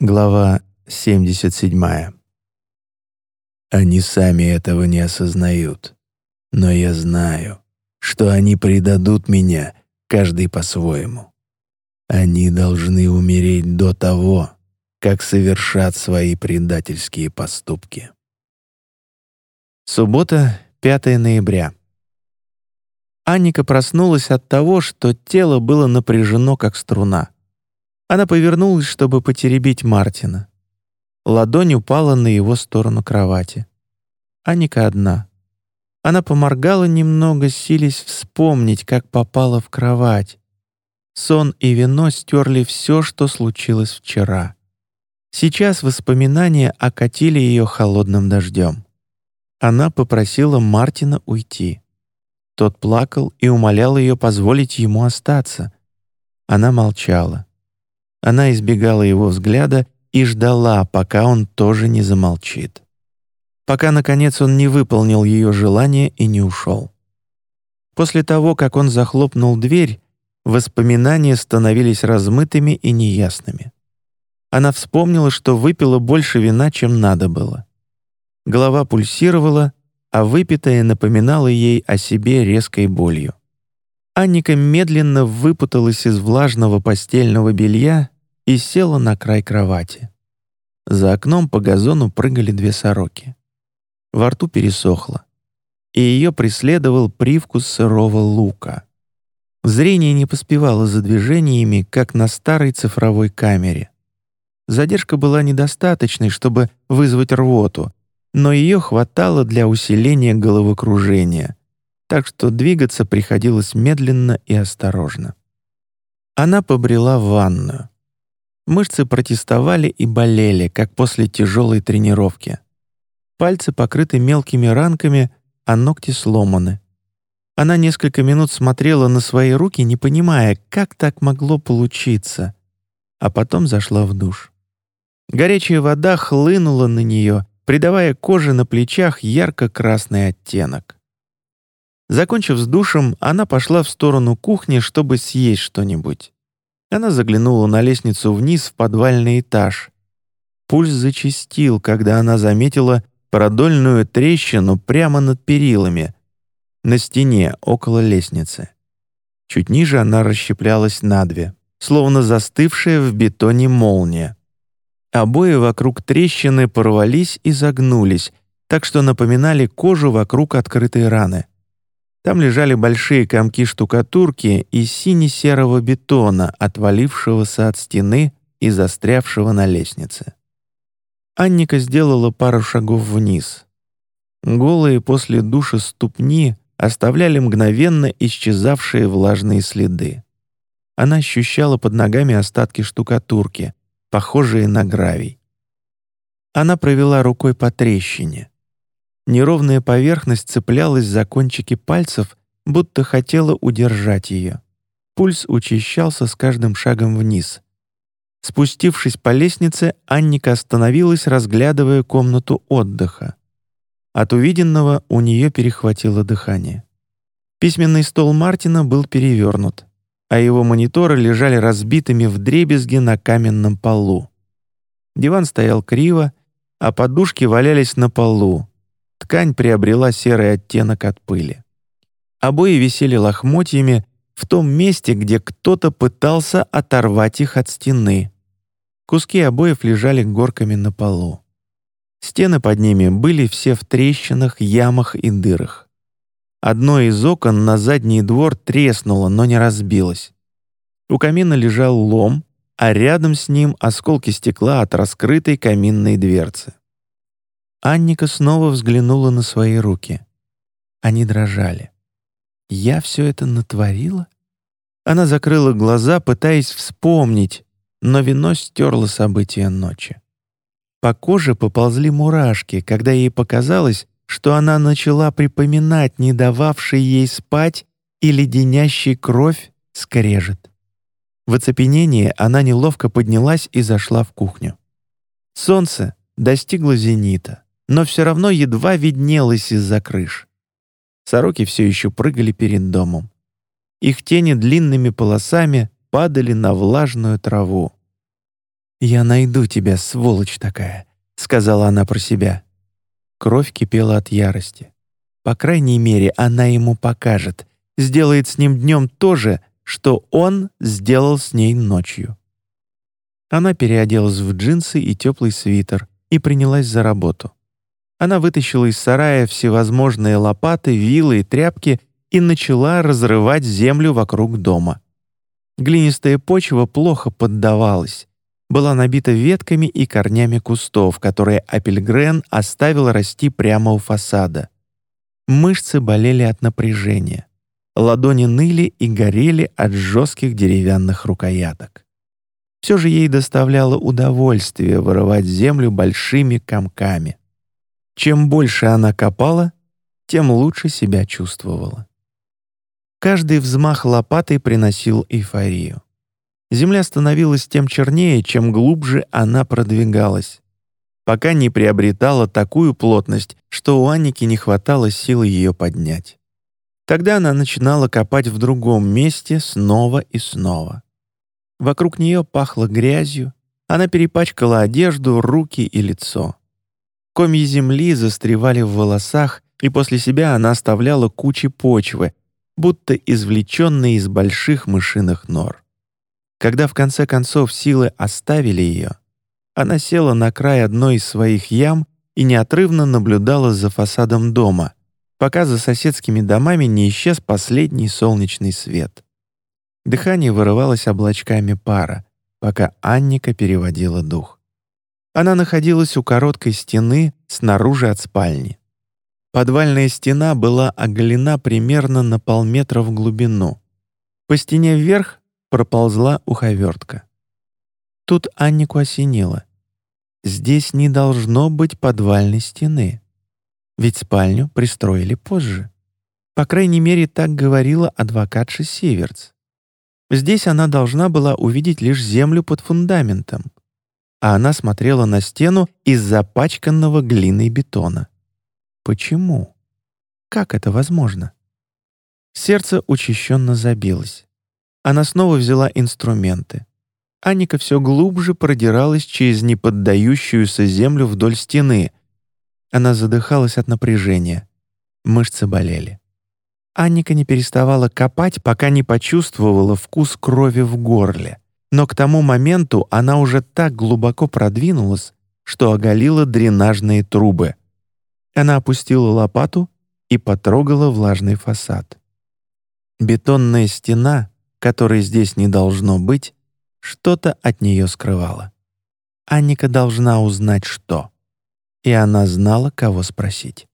Глава 77. Они сами этого не осознают, но я знаю, что они предадут меня, каждый по-своему. Они должны умереть до того, как совершат свои предательские поступки. Суббота, 5 ноября. Анника проснулась от того, что тело было напряжено, как струна. Она повернулась, чтобы потеребить Мартина. Ладонь упала на его сторону кровати. Аника одна. Она поморгала немного, силясь вспомнить, как попала в кровать. Сон и вино стерли все, что случилось вчера. Сейчас воспоминания окатили ее холодным дождем. Она попросила Мартина уйти. Тот плакал и умолял ее позволить ему остаться. Она молчала. Она избегала его взгляда и ждала, пока он тоже не замолчит. Пока, наконец, он не выполнил ее желание и не ушел. После того, как он захлопнул дверь, воспоминания становились размытыми и неясными. Она вспомнила, что выпила больше вина, чем надо было. Голова пульсировала, а выпитое напоминало ей о себе резкой болью. Анника медленно выпуталась из влажного постельного белья и села на край кровати. За окном по газону прыгали две сороки. Во рту пересохло, и ее преследовал привкус сырого лука. Зрение не поспевало за движениями, как на старой цифровой камере. Задержка была недостаточной, чтобы вызвать рвоту, но ее хватало для усиления головокружения, так что двигаться приходилось медленно и осторожно. Она побрела в ванную. Мышцы протестовали и болели, как после тяжелой тренировки. Пальцы покрыты мелкими ранками, а ногти сломаны. Она несколько минут смотрела на свои руки, не понимая, как так могло получиться, а потом зашла в душ. Горячая вода хлынула на нее, придавая коже на плечах ярко-красный оттенок. Закончив с душем, она пошла в сторону кухни, чтобы съесть что-нибудь. Она заглянула на лестницу вниз в подвальный этаж. Пульс зачастил, когда она заметила продольную трещину прямо над перилами, на стене около лестницы. Чуть ниже она расщеплялась на две, словно застывшая в бетоне молния. Обои вокруг трещины порвались и загнулись, так что напоминали кожу вокруг открытой раны. Там лежали большие комки штукатурки и сине-серого бетона, отвалившегося от стены и застрявшего на лестнице. Анника сделала пару шагов вниз. Голые после душа ступни оставляли мгновенно исчезавшие влажные следы. Она ощущала под ногами остатки штукатурки, похожие на гравий. Она провела рукой по трещине. Неровная поверхность цеплялась за кончики пальцев, будто хотела удержать ее. Пульс учащался с каждым шагом вниз. Спустившись по лестнице, Анника остановилась, разглядывая комнату отдыха. От увиденного у нее перехватило дыхание. Письменный стол Мартина был перевернут, а его мониторы лежали разбитыми вдребезги на каменном полу. Диван стоял криво, а подушки валялись на полу, Ткань приобрела серый оттенок от пыли. Обои висели лохмотьями в том месте, где кто-то пытался оторвать их от стены. Куски обоев лежали горками на полу. Стены под ними были все в трещинах, ямах и дырах. Одно из окон на задний двор треснуло, но не разбилось. У камина лежал лом, а рядом с ним осколки стекла от раскрытой каминной дверцы. Анника снова взглянула на свои руки. Они дрожали. «Я все это натворила?» Она закрыла глаза, пытаясь вспомнить, но вино стерло события ночи. По коже поползли мурашки, когда ей показалось, что она начала припоминать не дававший ей спать и леденящий кровь скрежет. В оцепенении она неловко поднялась и зашла в кухню. Солнце достигло зенита но все равно едва виднелось из-за крыш. Сороки все еще прыгали перед домом. Их тени длинными полосами падали на влажную траву. «Я найду тебя, сволочь такая», — сказала она про себя. Кровь кипела от ярости. По крайней мере, она ему покажет, сделает с ним днем то же, что он сделал с ней ночью. Она переоделась в джинсы и теплый свитер и принялась за работу. Она вытащила из сарая всевозможные лопаты, вилы и тряпки и начала разрывать землю вокруг дома. Глинистая почва плохо поддавалась, была набита ветками и корнями кустов, которые Апельгрен оставил расти прямо у фасада. Мышцы болели от напряжения. Ладони ныли и горели от жестких деревянных рукояток. Все же ей доставляло удовольствие вырывать землю большими комками. Чем больше она копала, тем лучше себя чувствовала. Каждый взмах лопатой приносил эйфорию. Земля становилась тем чернее, чем глубже она продвигалась, пока не приобретала такую плотность, что у Анники не хватало силы ее поднять. Тогда она начинала копать в другом месте снова и снова. Вокруг нее пахло грязью, она перепачкала одежду, руки и лицо. Комья земли застревали в волосах, и после себя она оставляла кучи почвы, будто извлеченные из больших мышиных нор. Когда в конце концов силы оставили ее, она села на край одной из своих ям и неотрывно наблюдала за фасадом дома, пока за соседскими домами не исчез последний солнечный свет. Дыхание вырывалось облачками пара, пока Анника переводила дух. Она находилась у короткой стены снаружи от спальни. Подвальная стена была оголена примерно на полметра в глубину. По стене вверх проползла уховертка. Тут Аннику осенило. Здесь не должно быть подвальной стены. Ведь спальню пристроили позже. По крайней мере, так говорила адвокатша Сиверц. Здесь она должна была увидеть лишь землю под фундаментом, а она смотрела на стену из запачканного глиной бетона. Почему? Как это возможно? Сердце учащенно забилось. Она снова взяла инструменты. Аника все глубже продиралась через неподдающуюся землю вдоль стены. Она задыхалась от напряжения. Мышцы болели. Анника не переставала копать, пока не почувствовала вкус крови в горле. Но к тому моменту она уже так глубоко продвинулась, что оголила дренажные трубы. Она опустила лопату и потрогала влажный фасад. Бетонная стена которой здесь не должно быть, что-то от нее скрывало. Анника должна узнать, что. И она знала, кого спросить.